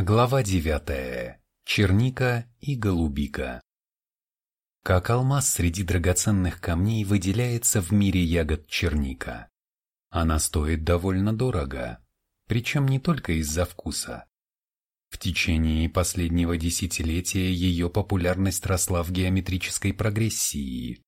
Глава 9. Черника и голубика. Как алмаз среди драгоценных камней выделяется в мире ягод черника. Она стоит довольно дорого, причем не только из-за вкуса. В течение последнего десятилетия ее популярность росла в геометрической прогрессии.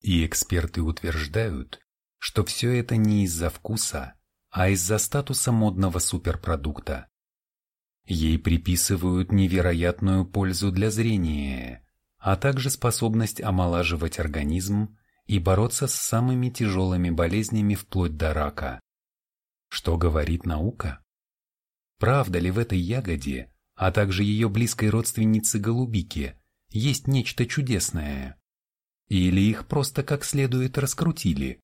И эксперты утверждают, что все это не из-за вкуса, а из-за статуса модного суперпродукта. Ей приписывают невероятную пользу для зрения, а также способность омолаживать организм и бороться с самыми тяжелыми болезнями вплоть до рака. Что говорит наука? Правда ли в этой ягоде, а также ее близкой родственнице голубике, есть нечто чудесное? Или их просто как следует раскрутили?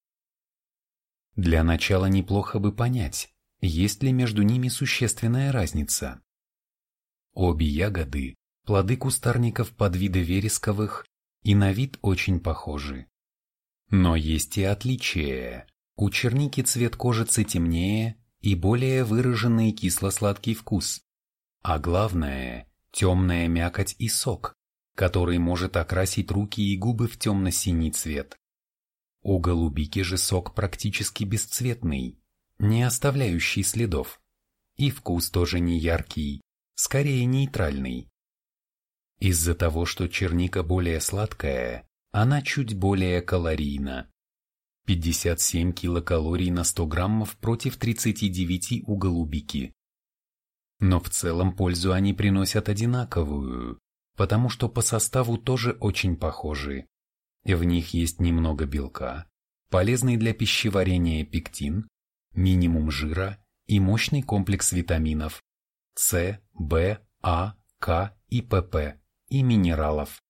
Для начала неплохо бы понять, есть ли между ними существенная разница. Обе ягоды – плоды кустарников подвида вересковых и на вид очень похожи. Но есть и отличия. У черники цвет кожицы темнее и более выраженный кисло-сладкий вкус. А главное – темная мякоть и сок, который может окрасить руки и губы в темно-синий цвет. У голубики же сок практически бесцветный, не оставляющий следов. И вкус тоже не яркий, скорее нейтральный. Из-за того, что черника более сладкая, она чуть более калорийна. 57 килокалорий на 100 граммов против 39 у голубики. Но в целом пользу они приносят одинаковую, потому что по составу тоже очень похожи. В них есть немного белка, полезный для пищеварения пектин, минимум жира и мощный комплекс витаминов, с, Б, А, К и ПП и минералов.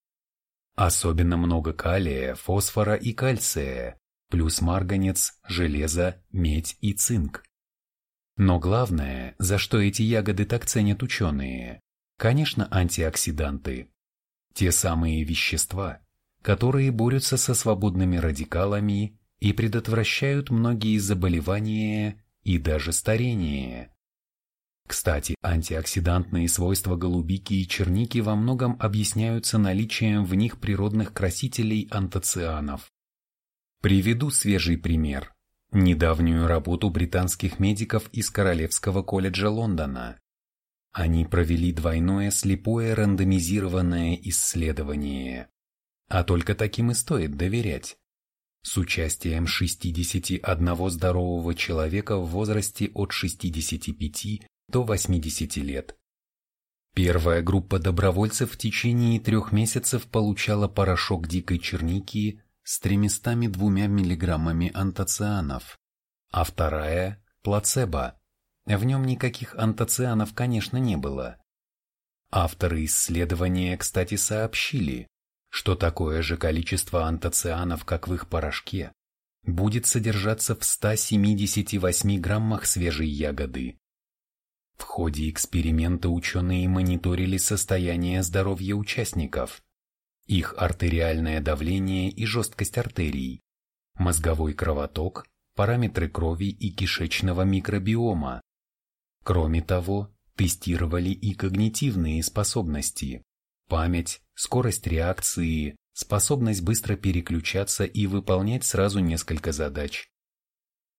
Особенно много калия, фосфора и кальция, плюс марганец, железо, медь и цинк. Но главное, за что эти ягоды так ценят ученые, конечно, антиоксиданты. Те самые вещества, которые борются со свободными радикалами и предотвращают многие заболевания и даже старение. Кстати, антиоксидантные свойства голубики и черники во многом объясняются наличием в них природных красителей антоцианов. Приведу свежий пример. Недавнюю работу британских медиков из Королевского колледжа Лондона. Они провели двойное слепое рандомизированное исследование. А только таким и стоит доверять. С участием 61 здорового человека в возрасте от 65 до 80 лет. Первая группа добровольцев в течение трех месяцев получала порошок дикой черники с 302 миллиграммами антоцианов, а вторая – плацебо. В нем никаких антоцианов, конечно, не было. Авторы исследования, кстати, сообщили, что такое же количество антоцианов, как в их порошке, будет содержаться в 178 граммах свежей ягоды. В ходе эксперимента ученые мониторили состояние здоровья участников, их артериальное давление и жесткость артерий, мозговой кровоток, параметры крови и кишечного микробиома. Кроме того, тестировали и когнитивные способности, память, скорость реакции, способность быстро переключаться и выполнять сразу несколько задач.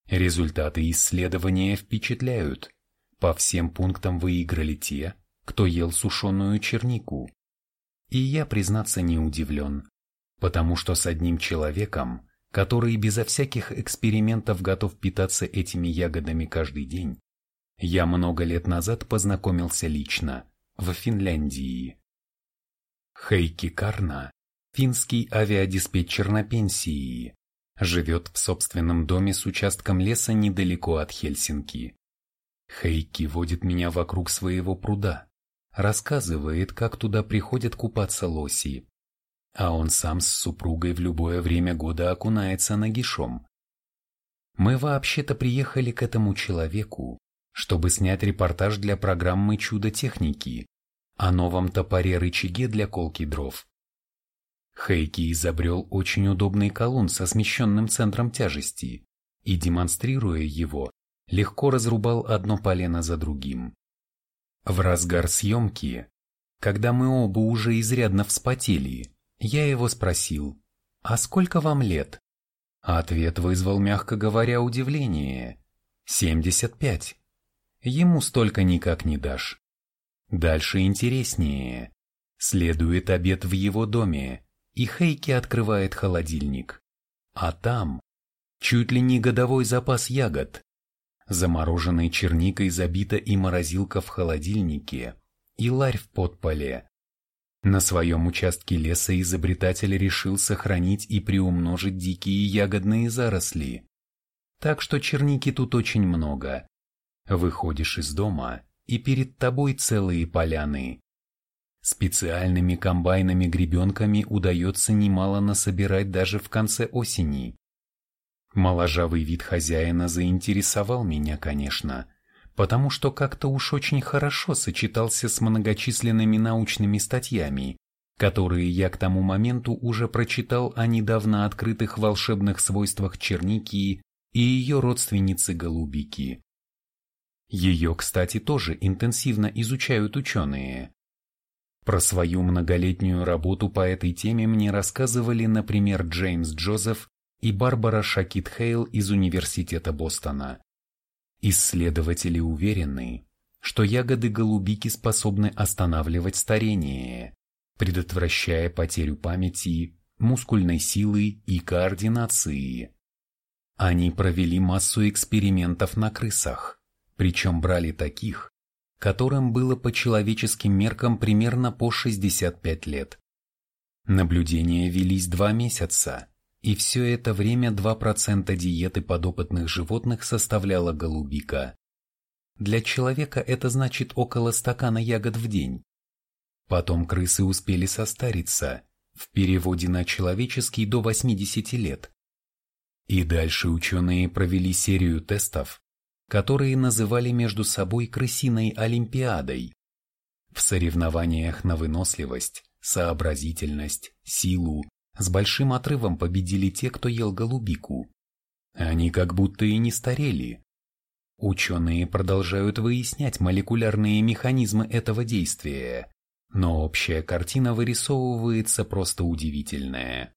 Результаты исследования впечатляют. По всем пунктам выиграли те, кто ел сушеную чернику. И я, признаться, не удивлен, потому что с одним человеком, который безо всяких экспериментов готов питаться этими ягодами каждый день, я много лет назад познакомился лично, в Финляндии. Хейки Карна, финский авиадиспетчер на пенсии, живет в собственном доме с участком леса недалеко от Хельсинки. Хейки водит меня вокруг своего пруда, рассказывает, как туда приходят купаться лоси. А он сам с супругой в любое время года окунается нагишом. Мы вообще-то приехали к этому человеку, чтобы снять репортаж для программы «Чудо техники» о новом топоре-рычаге для колки дров. Хейки изобрел очень удобный колун со смещенным центром тяжести и, демонстрируя его, легко разрубал одно полено за другим. В разгар съемки, когда мы оба уже изрядно вспотели, я его спросил, «А сколько вам лет?» Ответ вызвал, мягко говоря, удивление. «Семьдесят пять». Ему столько никак не дашь. Дальше интереснее. Следует обед в его доме, и Хейки открывает холодильник. А там чуть ли не годовой запас ягод. Замороженной черникой забита и морозилка в холодильнике, и ларь в подполе. На своем участке леса изобретатель решил сохранить и приумножить дикие ягодные заросли. Так что черники тут очень много. Выходишь из дома, и перед тобой целые поляны. Специальными комбайнами-гребенками удается немало насобирать даже в конце осени. Моложавый вид хозяина заинтересовал меня, конечно, потому что как-то уж очень хорошо сочетался с многочисленными научными статьями, которые я к тому моменту уже прочитал о недавно открытых волшебных свойствах черники и ее родственницы голубики. Ее, кстати, тоже интенсивно изучают ученые. Про свою многолетнюю работу по этой теме мне рассказывали, например, Джеймс Джозеф и Барбара Шакит Хейл из Университета Бостона. Исследователи уверены, что ягоды голубики способны останавливать старение, предотвращая потерю памяти, мускульной силы и координации. Они провели массу экспериментов на крысах, причем брали таких, которым было по человеческим меркам примерно по 65 лет. Наблюдения велись два месяца, и все это время 2% диеты подопытных животных составляла голубика. Для человека это значит около стакана ягод в день. Потом крысы успели состариться, в переводе на человеческий до 80 лет. И дальше ученые провели серию тестов, которые называли между собой крысиной олимпиадой. В соревнованиях на выносливость, сообразительность, силу, с большим отрывом победили те, кто ел голубику. Они как будто и не старели. Ученые продолжают выяснять молекулярные механизмы этого действия, но общая картина вырисовывается просто удивительная.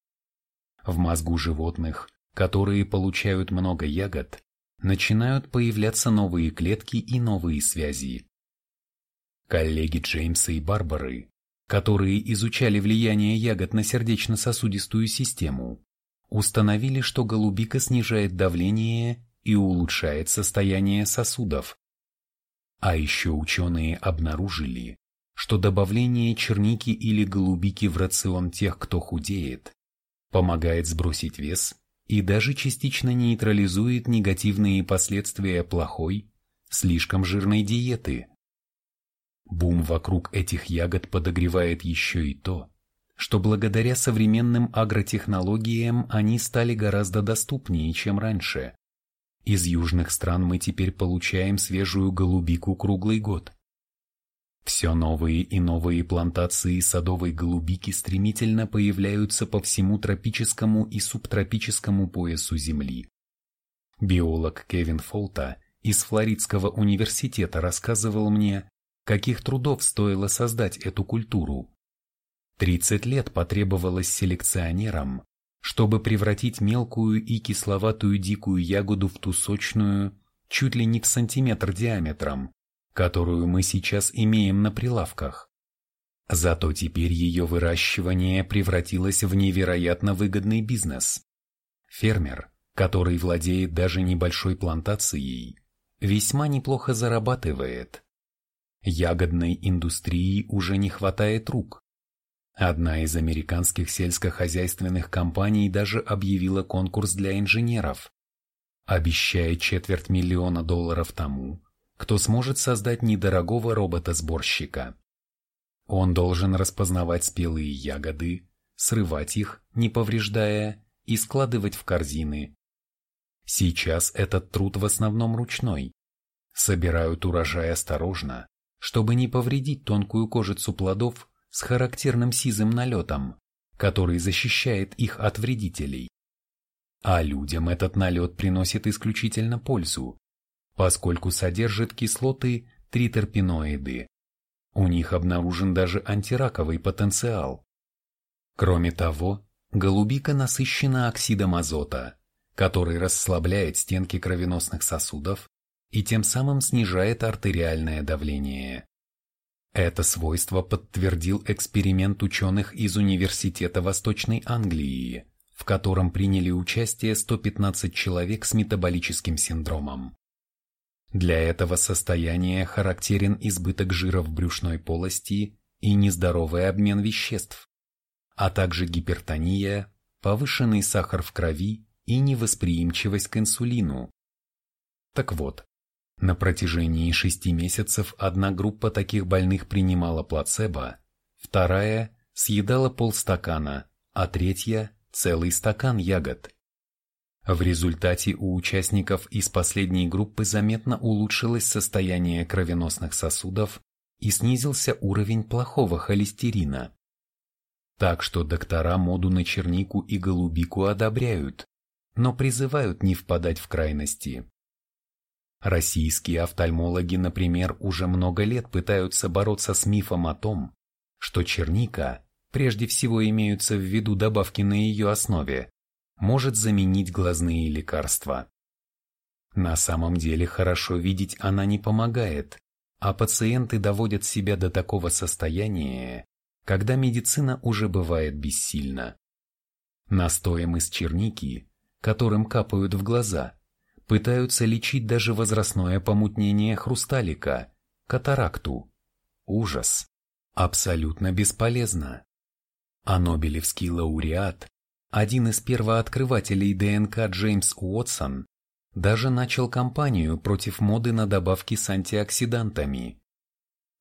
В мозгу животных, которые получают много ягод, начинают появляться новые клетки и новые связи. Коллеги Джеймса и Барбары, которые изучали влияние ягод на сердечно-сосудистую систему, установили, что голубика снижает давление и улучшает состояние сосудов. А еще ученые обнаружили, что добавление черники или голубики в рацион тех, кто худеет, помогает сбросить вес и даже частично нейтрализует негативные последствия плохой, слишком жирной диеты. Бум вокруг этих ягод подогревает еще и то, что благодаря современным агротехнологиям они стали гораздо доступнее, чем раньше. Из южных стран мы теперь получаем свежую голубику круглый год. Все новые и новые плантации садовой голубики стремительно появляются по всему тропическому и субтропическому поясу Земли. Биолог Кевин Фолта из Флоридского университета рассказывал мне, каких трудов стоило создать эту культуру. 30 лет потребовалось селекционерам, чтобы превратить мелкую и кисловатую дикую ягоду в ту сочную, чуть ли не в сантиметр диаметром, которую мы сейчас имеем на прилавках. Зато теперь ее выращивание превратилось в невероятно выгодный бизнес. Фермер, который владеет даже небольшой плантацией, весьма неплохо зарабатывает. Ягодной индустрии уже не хватает рук. Одна из американских сельскохозяйственных компаний даже объявила конкурс для инженеров, обещая четверть миллиона долларов тому, кто сможет создать недорогого робота-сборщика. Он должен распознавать спелые ягоды, срывать их, не повреждая, и складывать в корзины. Сейчас этот труд в основном ручной. Собирают урожай осторожно, чтобы не повредить тонкую кожицу плодов с характерным сизым налетом, который защищает их от вредителей. А людям этот налет приносит исключительно пользу, поскольку содержит кислоты тритерпиноиды, У них обнаружен даже антираковый потенциал. Кроме того, голубика насыщена оксидом азота, который расслабляет стенки кровеносных сосудов и тем самым снижает артериальное давление. Это свойство подтвердил эксперимент ученых из Университета Восточной Англии, в котором приняли участие 115 человек с метаболическим синдромом. Для этого состояния характерен избыток жира в брюшной полости и нездоровый обмен веществ, а также гипертония, повышенный сахар в крови и невосприимчивость к инсулину. Так вот, на протяжении шести месяцев одна группа таких больных принимала плацебо, вторая съедала полстакана, а третья – целый стакан ягод. В результате у участников из последней группы заметно улучшилось состояние кровеносных сосудов и снизился уровень плохого холестерина. Так что доктора моду на чернику и голубику одобряют, но призывают не впадать в крайности. Российские офтальмологи, например, уже много лет пытаются бороться с мифом о том, что черника, прежде всего имеются в виду добавки на ее основе, может заменить глазные лекарства. На самом деле хорошо видеть она не помогает, а пациенты доводят себя до такого состояния, когда медицина уже бывает бессильна. Настоем из черники, которым капают в глаза, пытаются лечить даже возрастное помутнение хрусталика, катаракту. Ужас. Абсолютно бесполезно. А Нобелевский лауреат один из первооткрывателей ДНК Джеймс Уотсон даже начал кампанию против моды на добавки с антиоксидантами.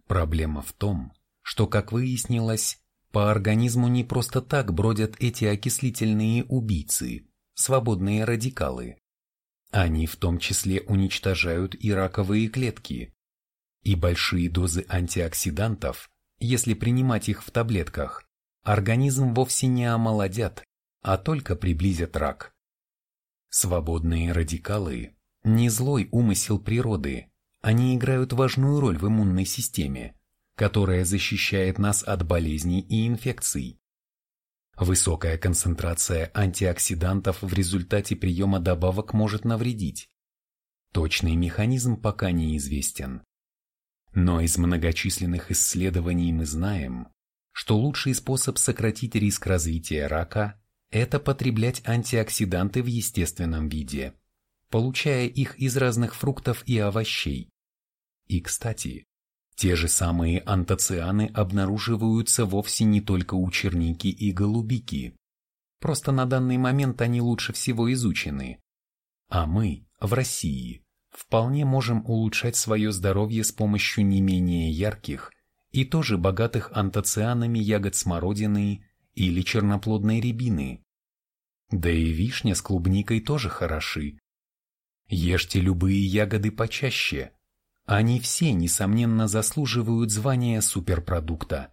Проблема в том, что, как выяснилось, по организму не просто так бродят эти окислительные убийцы, свободные радикалы. Они в том числе уничтожают и раковые клетки. И большие дозы антиоксидантов, если принимать их в таблетках, организм вовсе не омолодят, а только приблизят рак. Свободные радикалы – не злой умысел природы, они играют важную роль в иммунной системе, которая защищает нас от болезней и инфекций. Высокая концентрация антиоксидантов в результате приема добавок может навредить. Точный механизм пока неизвестен. Но из многочисленных исследований мы знаем, что лучший способ сократить риск развития рака это потреблять антиоксиданты в естественном виде, получая их из разных фруктов и овощей. И, кстати, те же самые антоцианы обнаруживаются вовсе не только у черники и голубики. Просто на данный момент они лучше всего изучены. А мы, в России, вполне можем улучшать свое здоровье с помощью не менее ярких и тоже богатых антоцианами ягод смородины или черноплодной рябины. Да и вишня с клубникой тоже хороши. Ешьте любые ягоды почаще. Они все, несомненно, заслуживают звания суперпродукта.